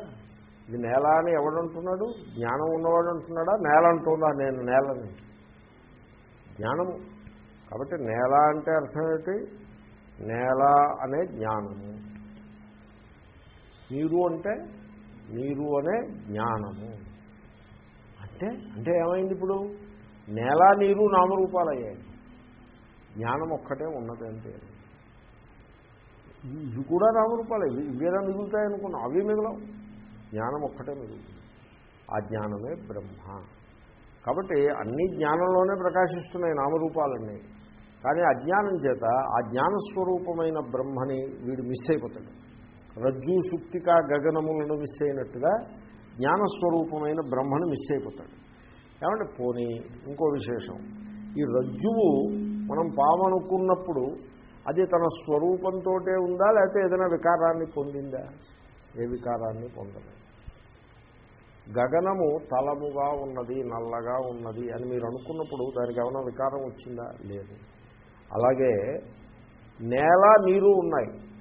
ఇది నేల అని ఎవడంటున్నాడు జ్ఞానం ఉన్నవాడు అంటున్నాడా? నేల అంటుందా నేను నేలని? జ్ఞానము కాబట్టి నేల అంటే అర్థం ఏంటి? నేల అనే జ్ఞానము నీరు అంటే నీరు అనే జ్ఞానము. అంటే అంటే ఏమైంది ఇప్పుడు? నేల నీరు నామరూపాలు అయ్యాయి జ్ఞానం ఒక్కటే ఉన్నది అంతే ఇవి కూడా నామరూపాలే. ఇవి ఇవేనా మిగులుతాయి అవి మిగలవు. జ్ఞానం ఒక్కటే మిగులుతుంది. ఆ జ్ఞానమే బ్రహ్మ. కాబట్టి అన్ని జ్ఞానంలోనే ప్రకాశిస్తున్నాయి నామరూపాలన్నీ. కానీ అజ్ఞానం చేత ఆ జ్ఞానస్వరూపమైన బ్రహ్మని వీడు మిస్ అయిపోతాడు. రజ్జు సుక్తిక గగనములను మిస్ అయినట్టుగా జ్ఞానస్వరూపమైన బ్రహ్మను మిస్ అయిపోతాడు. ఏమంటే పోనీ ఇంకో విశేషం. ఈ రజ్జువు మనం పామనుకున్నప్పుడు అది తన స్వరూపంతో ఉందా లేకపోతే ఏదైనా వికారాన్ని పొందిందా? ఏ వికారాన్ని పొందలేదు గగనము తలముగా ఉన్నది నల్లగా ఉన్నది అని మీరు అనుకున్నప్పుడు దానికి ఏమైనా వికారం వచ్చిందా? లేదు. అలాగే నేల నీరు ఉన్నాయి.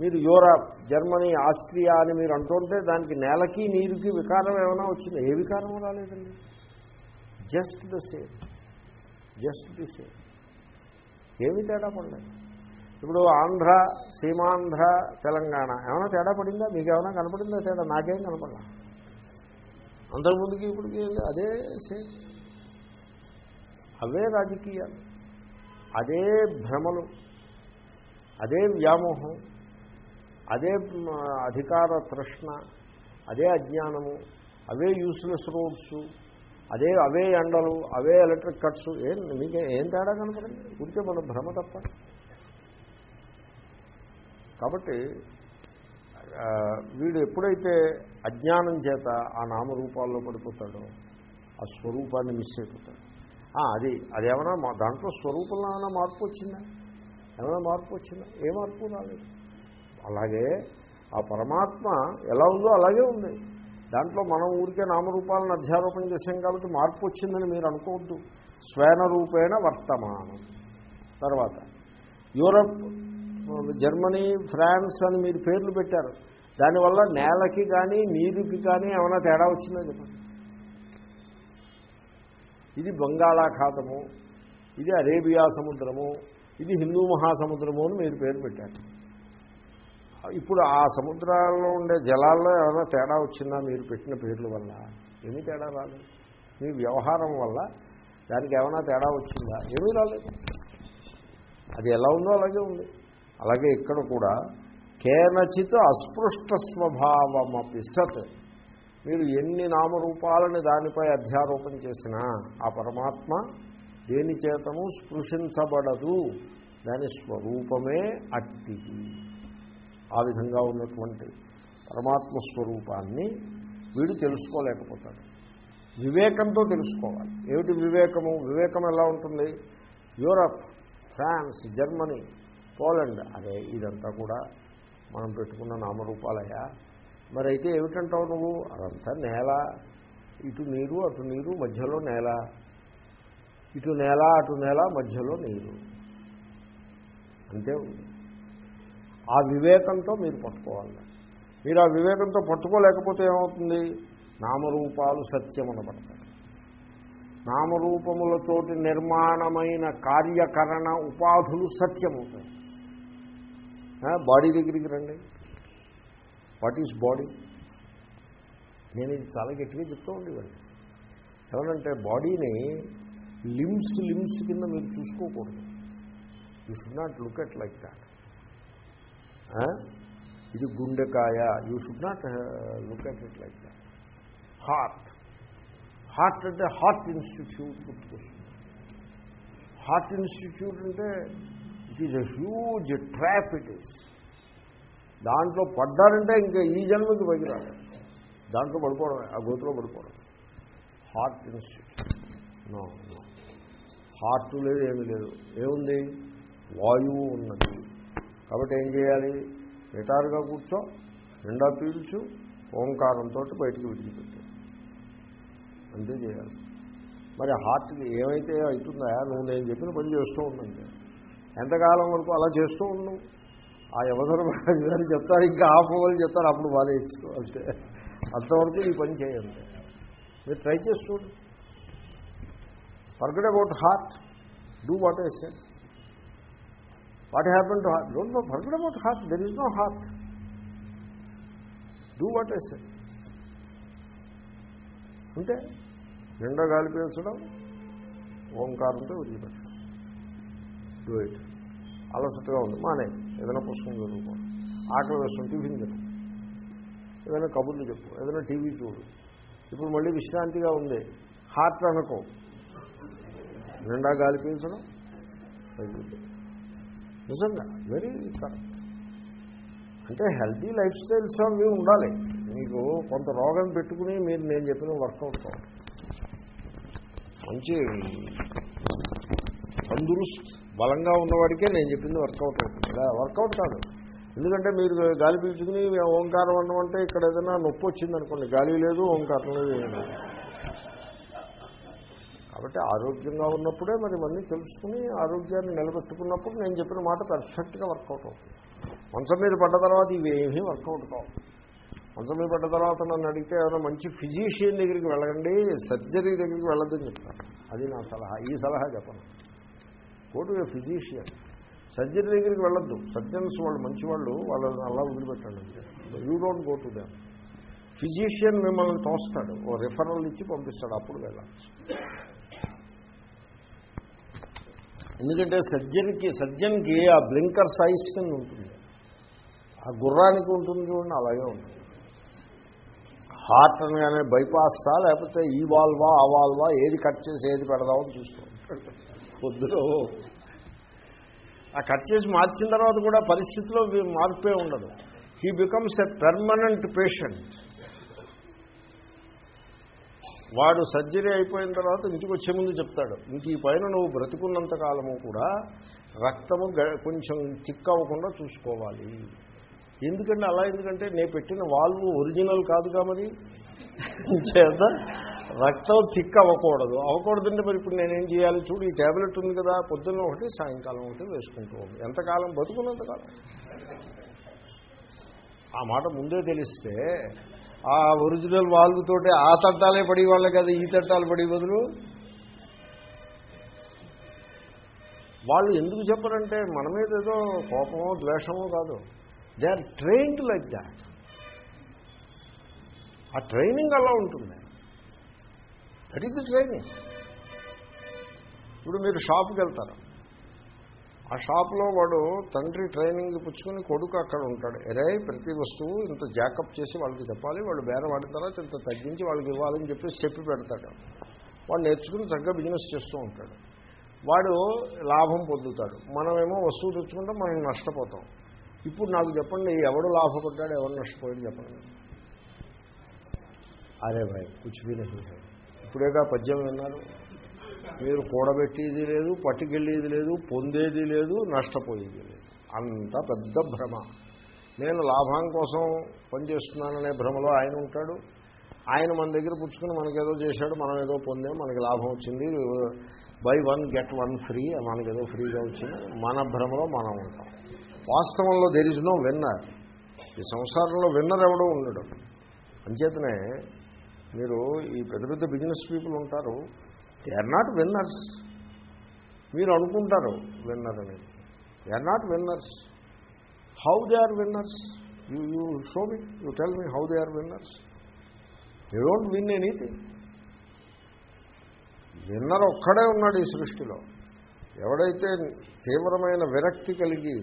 మీరు యూరప్ జర్మనీ ఆస్ట్రియా అని మీరు అంటుంటే దానికి నేలకి నీరుకి వికారం ఏమైనా వచ్చింది? ఏ వికారం రాలేదండి. Just the same. Just the same. ఏమి తేడా పడలేదు. ఇప్పుడు ఆంధ్ర సీమాంధ్ర తెలంగాణ. ఏమైనా తేడా పడిందా? మీకు ఏమైనా కనపడిందా తేడా? నాకేం కనపడలా? అంతకుముందుకి ఇప్పటికి అదే సేమ్. అవే రాజకీయాలు. అదే భ్రమలు. అదే వ్యామోహం. అదే అధికార తృష్ణ. అదే అజ్ఞానము. అవే యూస్లెస్ రోడ్స్ అదే అవే ఎండలు. అవే ఎలక్ట్రిక్ కట్స్ ఏం మీకే ఏం తేడా కనపడండి ఊరికే మన భ్రమ తప్ప. కాబట్టి వీడు ఎప్పుడైతే అజ్ఞానం చేత ఆ నామరూపాల్లో పడిపోతాడో ఆ స్వరూపాన్ని మిస్ అయిపోతాడు. అది అదేమన్నా మా దాంట్లో స్వరూపంలో ఏమైనా మార్పు వచ్చిందా? ఏమైనా మార్పు వచ్చిందా? ఏ మార్పు రాలేదు. అలాగే ఆ పరమాత్మ ఎలా ఉందో అలాగే ఉంది. దాంట్లో మనం ఊరికే నామరూపాలను అధ్యారోపణ చేసాం కాబట్టి మార్పు వచ్చిందని మీరు అనుకోవద్దు. స్వేన రూపేణ వర్తమానం. తర్వాత యూరప్ జర్మనీ ఫ్రాన్స్ అని మీరు పేర్లు పెట్టారు. దానివల్ల నేలకి కానీ నీరుకి కానీ ఏమైనా తేడా వచ్చిందో చెప్పండి. ఇది బంగాళాఖాతము ఇది అరేబియా సముద్రము ఇది హిందూ మహాసముద్రము అని మీరు పేరు పెట్టారు. ఇప్పుడు ఆ సముద్రాల్లో ఉండే జలాల్లో ఏమైనా తేడా వచ్చిందా మీరు పెట్టిన పేర్ల వల్ల? ఏమీ తేడా రాలేదు. మీ వ్యవహారం వల్ల దానికి ఏమైనా తేడా వచ్చిందా? ఏమీ రాలేదు. అది ఎలా ఉందో అలాగే ఉంది. అలాగే ఇక్కడ కూడా కేనచిత్ అస్పృష్ట స్వభావమపి సత్. మీరు ఎన్ని నామరూపాలని దానిపై అధ్యారోపణ చేసినా ఆ పరమాత్మ దేని చేతను స్పృశించబడదు. దాని స్వరూపమే అట్టిది ఆ విధంగా ఉన్నటువంటి పరమాత్మ స్వరూపాన్ని వీడు తెలుసుకోలేకపోతాడు. వివేకంతో తెలుసుకోవాలి. ఏమిటి వివేకము? వివేకం ఎలా ఉంటుంది? Europe France Germany Poland. అదే ఇదంతా కూడా మనం పెట్టుకున్న నామరూపాలయ్యా. మరి అయితే ఏమిటంటావు నువ్వు? అదంతా నేల. ఇటు నీరు అటు నీరు మధ్యలో నేల. ఇటు నేల అటు నేల మధ్యలో నీరు. అంతే ఉంది. ఆ వివేకంతో మీరు పట్టుకోవాలి. మీరు ఆ వివేకంతో పట్టుకోలేకపోతే ఏమవుతుంది? నామరూపాలు సత్యమనబడతాయి నామరూపములతోటి నిర్మాణమైన కార్యకరణ ఉపాధులు సత్యమవుతాయి. బాడీ దగ్గరికి రండి. వాట్ ఈజ్ బాడీ నేను ఇది చాలా గట్టిగా చెప్తూ ఉండేవాడిని. ఎవరంటే బాడీని లిమ్స్ లిమ్స్ కింద మీరు చూసుకోకూడదు. You should not look at like that ఇది గుండెకాయ. You should not look at it like that heart heart అంటే హార్ట్ ఇన్స్టిట్యూట్ గుర్తుకొస్తుంది. హార్ట్ ఇన్స్టిట్యూట్ అంటే it is a huge trap it is దాంట్లో పడ్డారంటే ఇంకా ఈ జన్మకి పగిరాడు దాంట్లో పడిపోవడమే ఆ గోతులో పడిపోవడం heart institute no no heart లేదు ఏమీ లేదు. ఏముంది? వాయువు ఉన్నది. కాబట్టి ఏం చేయాలి? నిటారుగా కూర్చో నిండా పీల్చు ఓంకారంతో బయటికి విడిచిపెట్టు. అంతే చేయాల్సి మరి హార్ట్కి ఏమైతే అవుతుందా? నువ్వు నేను చెప్పిన పని చేస్తూ ఉండండి. ఎంతకాలం వరకు అలా చేస్తూ ఉండు ఆ యవధర గారు చెప్తారు ఇంకా ఆపవాలి చెప్తారు అప్పుడు వాళ్ళే అంటే. అంతవరకు ఈ పని చేయండి. మీరు ట్రై చేసి చూడు about heart do what I said what happen to heart don't no forgot about heart there is no heart do what I said అంటే నిండా గాలి పీల్చడం ఓంకారంతో వదిలిపెట్టడం డూ ఇట్ అలసటగా ఉంది. మానే. ఏదైనా పుస్తకం చదువుకో. ఆకలి వేస్తాం టిఫిన్ తిను. ఏదైనా కబుర్లు చెప్పు. ఏదైనా టీవీ చూడు. ఇప్పుడు మళ్ళీ విశ్రాంతిగా ఉంది. హార్ట్ అనుకో. నిండా గాలి పీల్చడం. నిజంగా. వెరీ కరెక్ట్ అంటే హెల్తీ లైఫ్ స్టైల్స్ అవి ఉండాలి. మీకు కొంత రోగం పెట్టుకుని మీరు నేను చెప్పిన వర్కౌట్ మంచి తందురుస్త్. బలంగా ఉన్నవాడికే నేను చెప్పింది వర్కౌట్ అవుతుంది. ఇలా వర్కౌట్ కాదు. ఎందుకంటే మీరు గాలి పీల్చుకుని ఓంకారం అన్నం అంటే ఇక్కడ ఏదైనా నొప్పి వచ్చింది అనుకోండి. గాలి లేదు ఓంకారం లేదు కాబట్టి ఆరోగ్యంగా ఉన్నప్పుడే మరి ఇవన్నీ తెలుసుకుని ఆరోగ్యాన్ని నిలబెట్టుకున్నప్పుడు నేను చెప్పిన మాట పర్ఫెక్ట్గా వర్కౌట్ అవుతుంది. మంచం మీద పడ్డ తర్వాత ఇవేమీ వర్కౌట్ కావు. మంచం మీద పడ్డ తర్వాత నన్ను అడిగితే ఏమైనా మంచి ఫిజీషియన్ దగ్గరికి వెళ్ళండి సర్జరీ దగ్గరికి వెళ్ళదని చెప్తాను. అది నా సలహా. ఈ సలహా చెప్పను. కోటు ఏ ఫిజీషియన్? సర్జరీ దగ్గరికి వెళ్ళొద్దు. సర్జన్స్ వాళ్ళు మంచి వాళ్ళు వాళ్ళని అలా వదిలిపెట్టండి. You don't go to them physician మిమ్మల్ని తోస్తాడు. ఓ రిఫరల్ ఇచ్చి పంపిస్తాడు. అప్పుడు వెళ్ళాలి ఎందుకంటే సర్జన్కి సర్జన్కి ఆ బ్లింకర్ సైజ్ కింద ఉంటుంది. ఆ గుర్రానికి ఉంటుంది చూడండి అలాగే ఉంటుంది. హార్ట్ అనగానే బైపాస్సా లేకపోతే ఈ వాల్వా ఆ వాల్వా ఏది కట్ చేసి ఏది పెడదామని చూస్తూ ఉంటాడు. పొద్దులో ఆ కట్ చేసి మార్చిన తర్వాత కూడా పరిస్థితిలో మార్పే ఉండదు. He becomes a permanent patient వాడు సర్జరీ అయిపోయిన తర్వాత ఇంటికి వచ్చే ముందు చెప్తాడు ఇంక ఈ పైన నువ్వు బ్రతుకున్నంత కాలము కూడా రక్తము కొంచెం చిక్ అవ్వకుండా చూసుకోవాలి. ఎందుకంటే అలా ఎందుకంటే నేను పెట్టిన వాల్వ్ ఒరిజినల్ కాదుగా మరి? చేత రక్తం థిక్ అవ్వకూడదు. అవ్వకూడదంటే మరి ఇప్పుడు నేనేం చేయాలి? చూడు ఈ ట్యాబ్లెట్ ఉంది కదా పొద్దున్న ఒకటి సాయంకాలం ఒకటి వేసుకుంటూ ఉంది ఎంతకాలం? బతుకున్నంతకాలం ఆ మాట ముందే తెలిస్తే ఆ ఒరిజినల్ వాళ్ళతోటి ఆ తట్టాలే పడి వాళ్ళ కదా ఈ తట్టాలు పడి బదులు. వాళ్ళు ఎందుకు చెప్పరంటే మన మీద ఏదో కోపమో ద్వేషమో కాదు. They are trained like that ఆ ట్రైనింగ్ అలా ఉంటుంది. దట్ ఈస్ ది ట్రైనింగ్ ఇప్పుడు మీరు షాప్కి వెళ్తారు. ఆ షాప్లో వాడు తండ్రి ట్రైనింగ్ పుచ్చుకుని కొడుకు అక్కడ ఉంటాడు. ఎరే ప్రతి వస్తువు ఇంత జాకప్ చేసి వాళ్ళకి చెప్పాలి వాళ్ళు బేరం వాడిన తర్వాత ఇంత తగ్గించి వాళ్ళకి ఇవ్వాలని చెప్పేసి చెప్పి పెడతాడు. వాడు నేర్చుకుని చక్కగా బిజినెస్ చేస్తూ ఉంటాడు. వాడు లాభం పొందుతాడు. మనమేమో వస్తువు తెచ్చుకుంటే మనం నష్టపోతాం. ఇప్పుడు నాకు చెప్పండి ఎవడు లాభపడ్డాడు ఎవరు నష్టపోయాడు చెప్పండి. అరే భాయ్ కుచిపి నహీ ఇప్పుడేగా పద్యం విన్నారు. మీరు కూడబెట్టేది లేదు పట్టుకెళ్ళేది లేదు పొందేది లేదు నష్టపోయేది లేదు. అంత పెద్ద భ్రమ. నేను లాభం కోసం పనిచేస్తున్నాననే భ్రమలో ఆయన ఉంటాడు. ఆయన మన దగ్గర పుచ్చుకుని మనకేదో చేశాడు మనం ఏదో పొందాం మనకి లాభం వచ్చింది. Buy one get one free మనకేదో ఫ్రీగా వచ్చింది. మన భ్రమలో మనం ఉంటాం. వాస్తవంలో దెర్ ఇస్ నో విన్నర్ ఈ సంసారంలో విన్నర్ ఎవడో ఉండడం. అంచేతనే మీరు ఈ పెద్ద పెద్ద బిజినెస్ పీపుల్ ఉంటారు. దే ఆర్ నాట్ విన్నర్స్ మీరు అనుకుంటారు విన్నర్ అని. They are not winners how they are winners you you show me you tell me how they are winners you don't win anything winner ఒక్కడే ఉన్నాడు ఈ సృష్టిలో. ఎవడైతే తీవ్రమైన విరక్తి కలిగి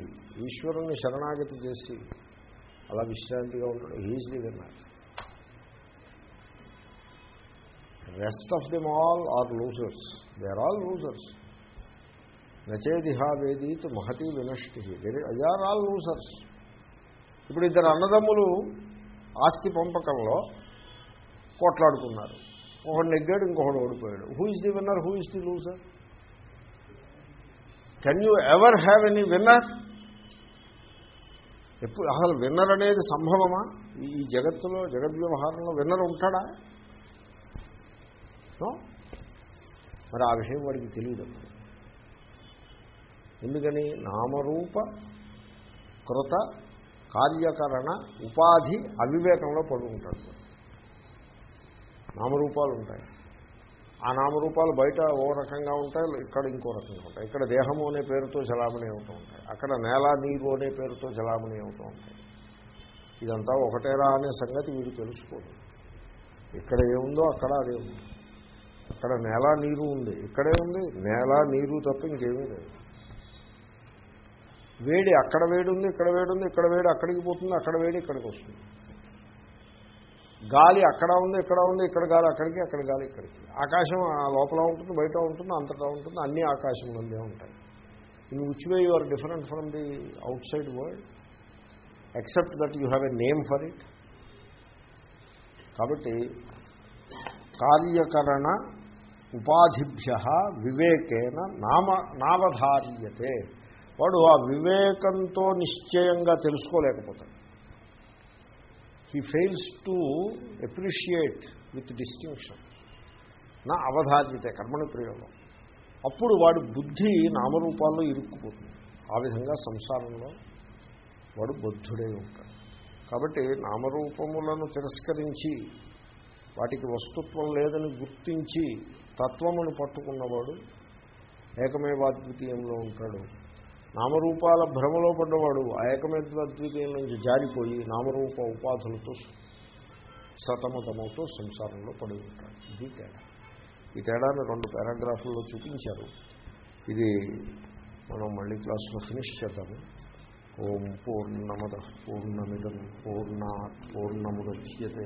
ఈశ్వరుణ్ణి శరణాగతి చేసి అలా విశ్రాంతిగా ఉంటాడు he's the winner rest of them all are losers they are all losers నచేదిహా వేదీత్ మహతి వినష్టి. దే ఆర్ ఆల్ లూజర్స్ ఇప్పుడు ఇద్దరు అన్నదమ్ములు ఆస్తి పంపకంలో కొట్లాడుకున్నారు. ఒకడు నెగ్గాడు ఇంకొకడు ఓడిపోయాడు. Who is the winner who is the loser can you ever have any winner ఎప్పుడు అసలు విన్నర్ అనేది సంభవమా? ఈ జగత్తులో జగద్వ్యవహారంలో విన్నర్ ఉంటాడా? సో మరి ఆ విషయం వాడికి తెలియదు. ఎందుకని? నామరూప కృత కార్యకరణ ఉపాధి అవివేకంలో పడుకుంటాడు. నామరూపాలు ఉంటాయి. ఆ నామరూపాలు బయట ఓ రకంగా ఉంటాయి ఇక్కడ ఇంకో రకంగా ఉంటాయి. ఇక్కడ దేహము అనే పేరుతో చలామణి అవుతూ ఉంటాయి. అక్కడ నేల నీరు అనే పేరుతో చలామణి అవుతూ ఉంటాయి. ఇదంతా ఒకటేరా అనే సంగతి వీడు తెలుసుకోండి. ఇక్కడ ఏముందో అక్కడ అదే ఉంది. అక్కడ నేల నీరు ఉంది. ఇక్కడే ఉంది. నేల నీరు తప్ప ఇంకేమీ లేదు. వేడి అక్కడ వేడి ఉంది ఇక్కడ వేడి ఉంది ఇక్కడ వేడి అక్కడికి పోతుంది అక్కడ వేడి ఇక్కడికి వస్తుంది. గాలి అక్కడ ఉంది ఇక్కడ ఉంది ఇక్కడ గాలి అక్కడికి అక్కడ గాలి ఇక్కడికి. ఆకాశం ఆ లోపల ఉంటుంది బయట ఉంటుంది అంతటా ఉంటుంది అన్ని ఆకాశం ఉంటాయి. In which way you are different from the outside world except that you have a name for it. కాబట్టి కార్యకరణ ఉపాధిభ్య వివేకేన నామ నావధార్యతే. వాడు ఆ వివేకంతో నిశ్చయంగా తెలుసుకోలేకపోతాడు. He fails to appreciate with distinction నా అవధార్యతే కర్మణ ప్రయోగం. అప్పుడు వాడు బుద్ధి నామరూపాల్లో ఇరుక్కుపోతుంది. ఆ విధంగా సంసారంలో వాడు బుద్ధుడై ఉంటాడు. కాబట్టి నామరూపములను తిరస్కరించి వాటికి వస్తుత్వం లేదని గుర్తించి తత్వమును పట్టుకున్నవాడు ఏకమేవాద్వితీయంలో ఉంటాడు. నామరూపాల భ్రమలో పడ్డవాడు ఆ ఏకమేవాద్వితీయం నుంచి జారిపోయి నామరూప ఉపాధులతో సతమతమవుతూ సంసారంలో పడి ఉంటాడు. ఇది తేడా. ఈ తేడాన్ని రెండు పారాగ్రాఫుల్లో చూపించారు. ఇది మనం మళ్ళీ క్లాస్లో ఫినిష్ చేద్దాము. ఓం పూర్ణమద పూర్ణమిదం పూర్ణా పూర్ణముద్యతే.